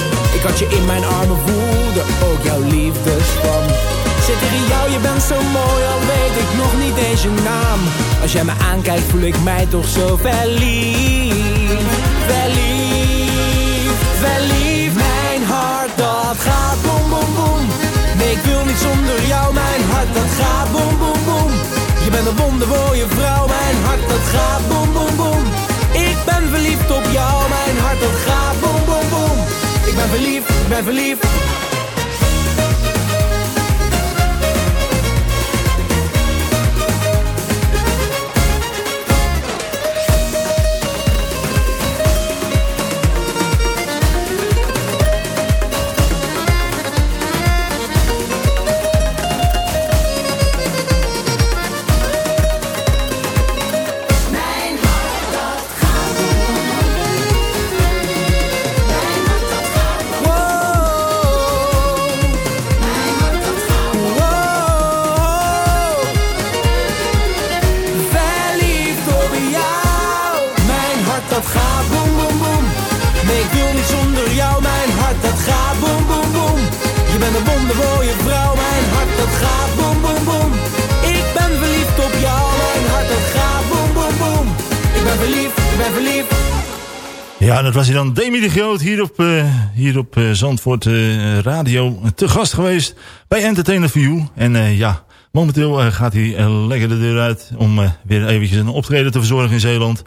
Ik had je in mijn armen, voelde ook jouw liefdespan. Zit er in jou, je bent zo mooi, al weet ik nog niet eens je naam. Als jij me aankijkt, voel ik mij toch zo verliefd. Verliefd, verliefd. Mijn hart dat gaat boem, boem, boem. Nee, ik wil niet zonder jou, mijn hart dat gaat boem, boem, boem. Je bent een wondermooie vrouw, mijn hart dat gaat boem, boem, boem. Ik ben verliefd op jou, mijn hart dat gaat. Ik ben verliefd, ik ben verliefd. Ja, dat was hij dan, Demi de Groot, hier op, eh, hier op eh, Zandvoort eh, Radio. Te gast geweest bij Entertainer for You. En eh, ja, momenteel eh, gaat hij lekker de deur uit om eh, weer eventjes een optreden te verzorgen in Zeeland.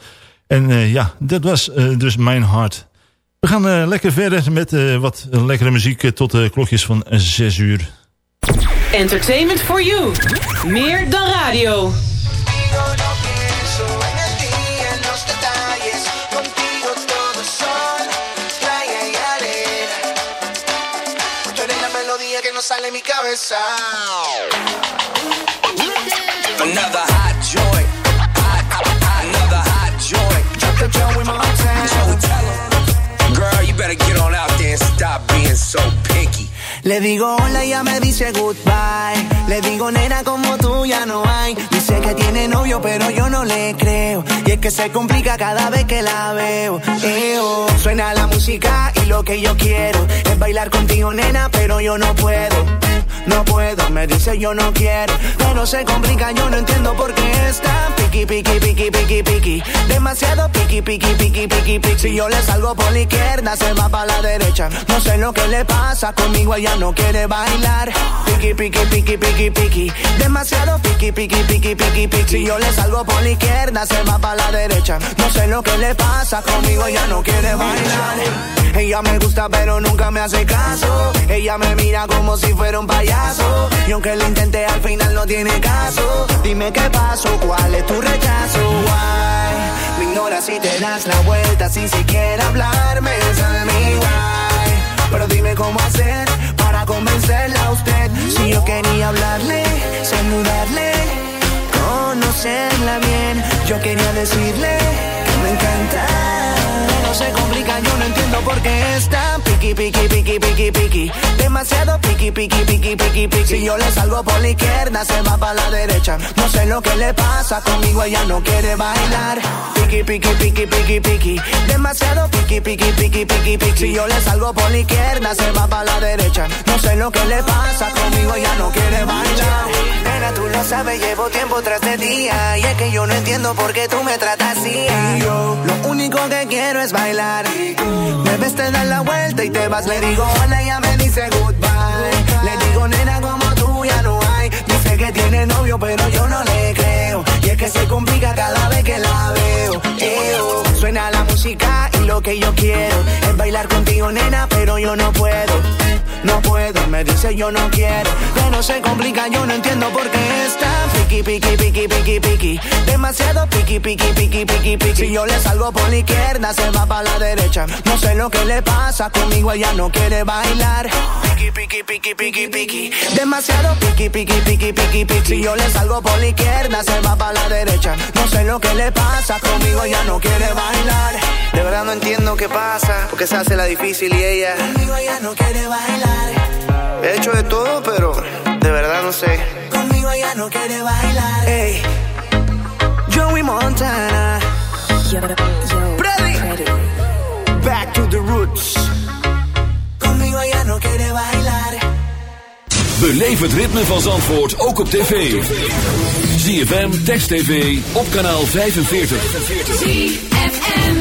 En eh, ja, dat was eh, dus mijn hart. We gaan eh, lekker verder met eh, wat lekkere muziek tot de klokjes van 6 uur. Entertainment for you. Meer dan radio. Sale mi cabeza. Another hot joint. Hot, hot, another hot joint. Drop the Joey Montana. Joey, tell 'em. Girl, you better get on out there and stop being so picky. Le digo hola y ella me dice goodbye. Le digo nena como tú ya no hay. Dice que tiene novio pero yo no le creo. Y es que se complica cada vez que la veo. Eo. Suena la música lo que yo quiero es bailar contigo nena pero yo no puedo. No puedo, me dice yo no quiero. Pero se complica, yo no entiendo por qué está piqui, piqui, piqui, piqui, piqui. Demasiado piqui, piqui, piqui, piqui, piqui. Si yo le salgo por la izquierda, se va para la derecha. No sé lo que le pasa conmigo, ella no quiere bailar. Piqui, piqui, piqui, piqui, piqui. Demasiado piqui, piqui, piqui, piqui, piqui. Si yo le salgo por la izquierda, se va para la derecha. No sé lo que le pasa conmigo, ella no quiere bailar. Ella me gusta pero nunca me hace caso. Ella me mira como si fuera un payaso. Y aunque lo intenté al final no tiene caso. Dime qué pasó, cuál es tu rechazo. Why? Me ignoras si te das la vuelta sin siquiera hablarme. Tell me why. Pero dime cómo hacer para convencerla a usted. Si yo quería hablarle, saludarle, conocerla bien. Yo quería decirle que me encanta. Se complica, yo no entiendo por qué es tan piqui, piqui, piqui, piqui, piqui. Demasiado piqui, piqui, piqui, piqui, piqui. Si yo le salgo por la izquierda, se va para la derecha. No sé lo que le pasa conmigo, ella no quiere bailar. Piqui, piqui, piqui, piqui, piqui. Demasiado piqui, piqui, piqui, piqui, piqui. Si yo le salgo por la izquierda, se va para la derecha. No sé lo que le pasa conmigo, ella no quiere bailar. Nena, tú lo sabes, llevo tiempo tras de día. Y es que yo no entiendo por qué tú me tratas así. Y yo, lo único que quiero es bailar. Me ves, te das la vuelta y te vas. Le digo hola, ella me dice goodbye. Le digo nena, como tú ya no hay. Dice que tiene novio, pero yo no le creo. Que se complica cada vez que la veo. Eo, suena la música y lo que yo quiero es bailar contigo, nena, pero yo no puedo. No puedo, me dice yo no quiero. Pero se complica, yo no entiendo por qué está piqui, piqui, piqui, piqui, piqui. Demasiado piqui, piqui, piqui, piqui, piqui. Si yo le salgo por la izquierda, se va para la derecha. No sé lo que le pasa conmigo, ella no quiere bailar. Piqui, piqui, piqui, piqui, piqui. Demasiado piqui, piqui, piqui, piqui, piqui. Si yo le salgo por la izquierda, se va para la derecha. No sé lo que le pasa conmigo, ella no quiere bailar. De verdad no entiendo qué pasa, porque se hace la difícil y ella. Conmigo no quiere bailar. He hecho de todo, pero de verdad no sé. Conmigo ella no quiere bailar. Ey, Joey Montana. Freddy. Back to the roots. Conmigo ella no quiere bailar. Beleef het ritme van Zandvoort ook op tv. ZFM, Text TV, op kanaal 45. ZFM.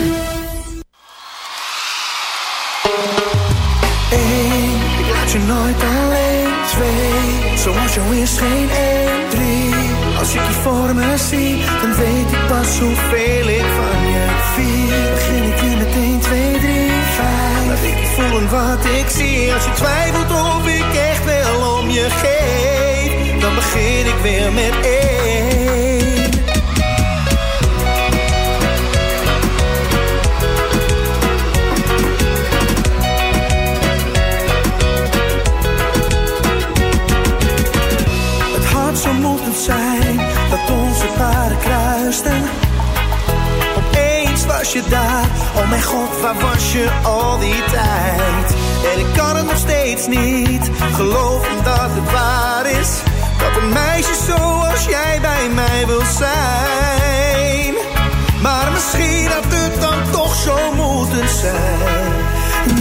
Eén, ik laat je nooit alleen. Twee, zoals jou is geen één. Drie, als ik je voor me zie, dan weet ik pas hoeveel ik van je vier. Begin ik weer met 1, 2, 3, 5. Laat ik je voelen wat ik zie. Als je twijfelt of geef, dan begin ik weer met één. Het had zo moeten zijn dat onze paden kruisten. Opeens was je daar, oh mijn god, waar was je al die tijd? En ik kan het nog steeds niet geloven dat het waar is. Dat een meisje zoals jij bij mij wil zijn. Maar misschien had het dan toch zo moeten zijn.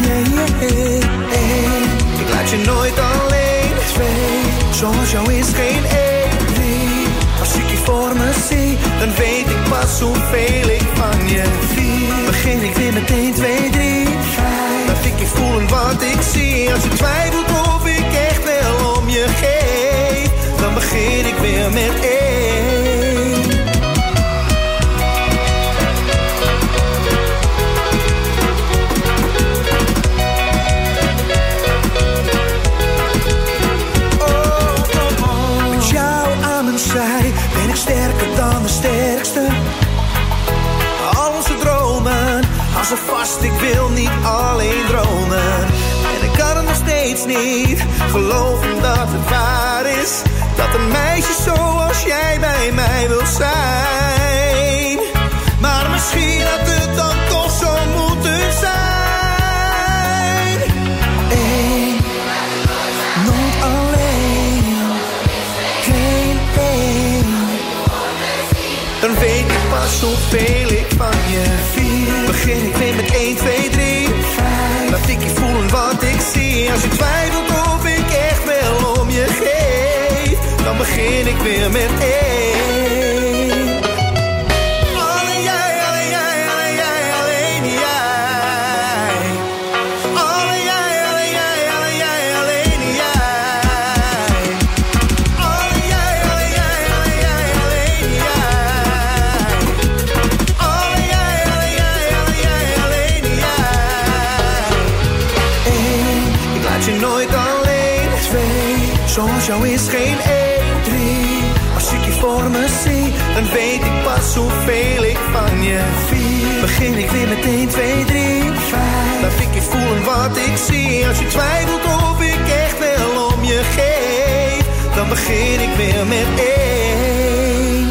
Nee, nee, nee. Ik laat je nooit alleen. Twee, zoals jou is geen één. Drie, als ik je voor me zie, dan weet ik pas hoeveel ik van je viel. Begin ik weer meteen twee, drie ik je voelen wat ik zie. Als je twijfelt of ik echt wel om je geef, dan begin ik weer met één. Geloof in dat het waar ik weer met één. Alleen jij, alleen jij, alleen jij, alleen jij. Alleen jij, alleen jij, alleen jij, alleen jij. Alleen jij, alleen jij, alleen jij, alleen jij. Jij, alleen jij, ik laat je nooit alleen. Twee, is geen En weet ik pas hoeveel ik van je vier. Begin ik weer met 1, 2, 3, 5. Laat ik je voelen wat ik zie. Als je twijfelt of ik echt wel om je geef. Dan begin ik weer met 1.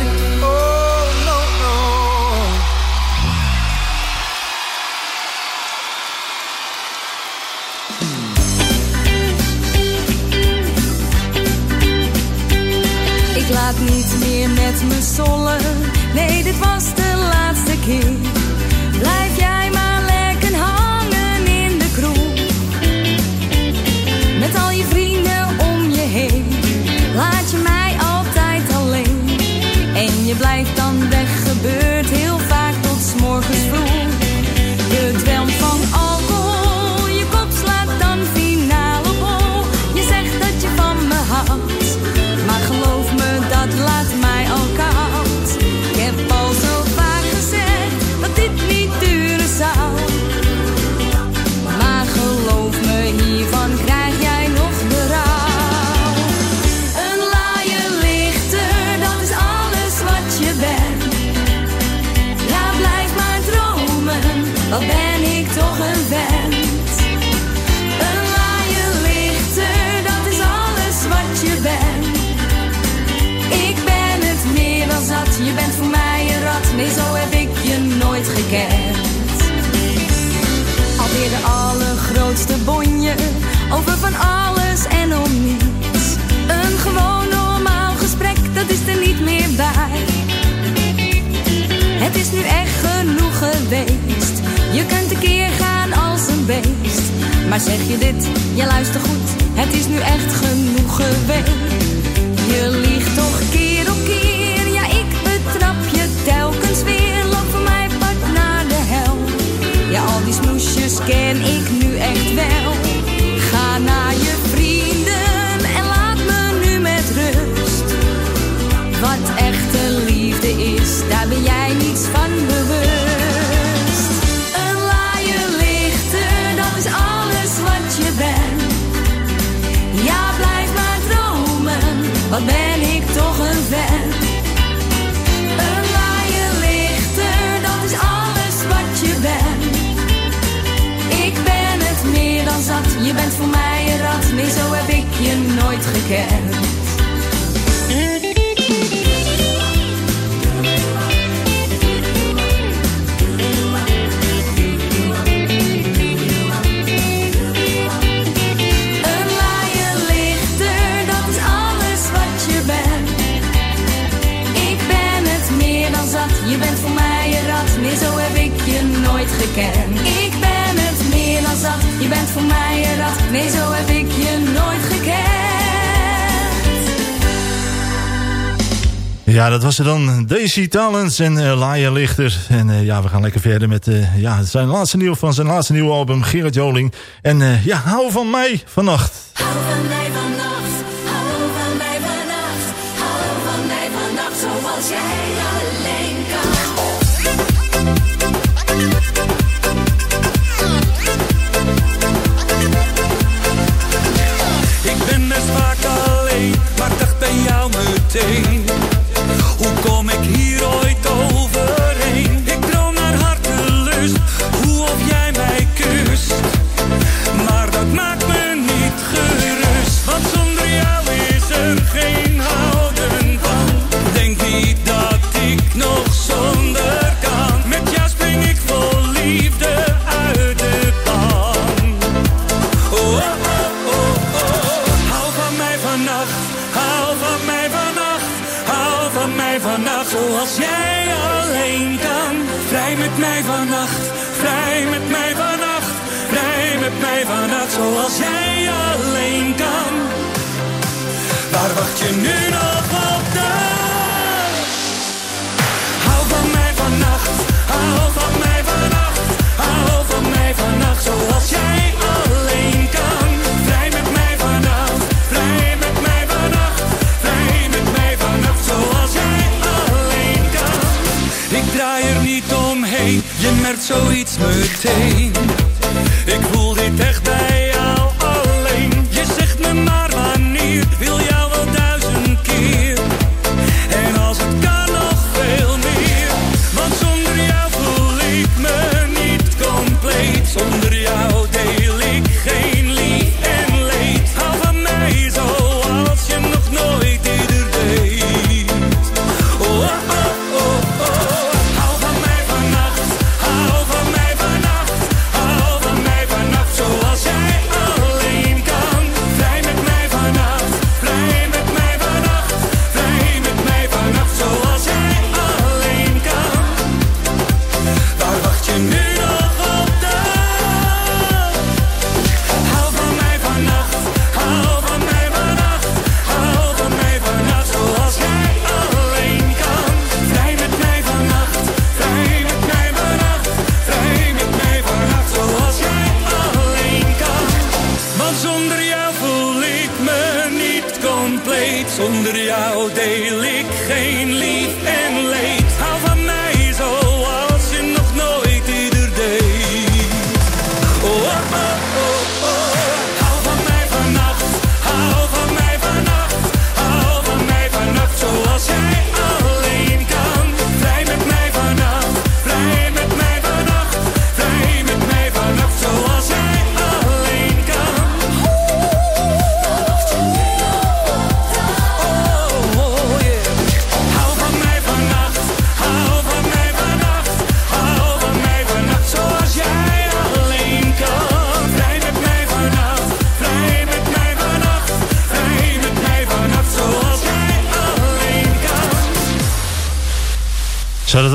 laat niet meer met me sollen. Nee, dit was de laatste keer. Blijf jij. Je kunt een keer gaan als een beest. Maar zeg je dit, je luistert goed. Het is nu echt genoeg geweest. Je liegt toch keer. Je nooit gekend, een laaje lichter dan alles wat je bent. Ik ben het meer dan zat. Je bent voor mij een rat Nee, zo heb ik je nooit gekend. Ik ben het meer dan zat. Je bent voor mij een rat, Nee, zo heb je. Ja, dat was er dan. Daisy Talents en uh, Laia Lichter. En uh, ja, we gaan lekker verder met uh, ja, zijn laatste nieuw, van zijn laatste nieuwe album, Gerard Joling. En ja, hou van mij vannacht. Zoals jij alleen kan. Vrij met mij vannacht, vrij met mij vannacht. Vrij met mij vannacht zoals jij alleen kan. Waar wacht je nu nog op dan? Hou van mij vannacht, hou van mij vannacht. Hou van mij vannacht zoals jij zoiets meteen. Ik voel dit echt bij jou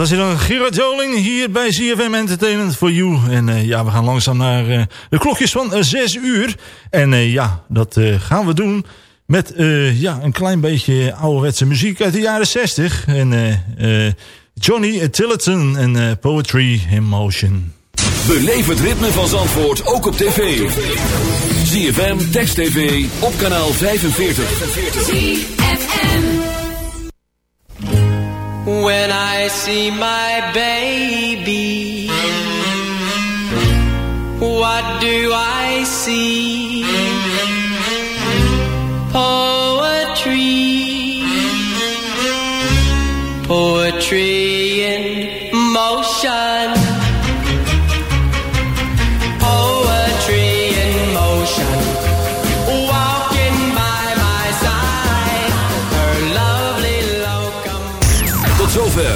was hier dan Gerard Joling hier bij CFM Entertainment for You. En uh, ja, we gaan langzaam naar uh, de klokjes van uh, 6 uur. En ja, dat gaan we doen met ja, een klein beetje ouderwetse muziek uit de jaren 60. En Johnny Tillotson en Poetry in Motion. Beleef het ritme van Zandvoort ook op tv. ZFM, Text TV, op kanaal 45. ZFM. When I see my baby, what do I see? Poetry, poetry in motion.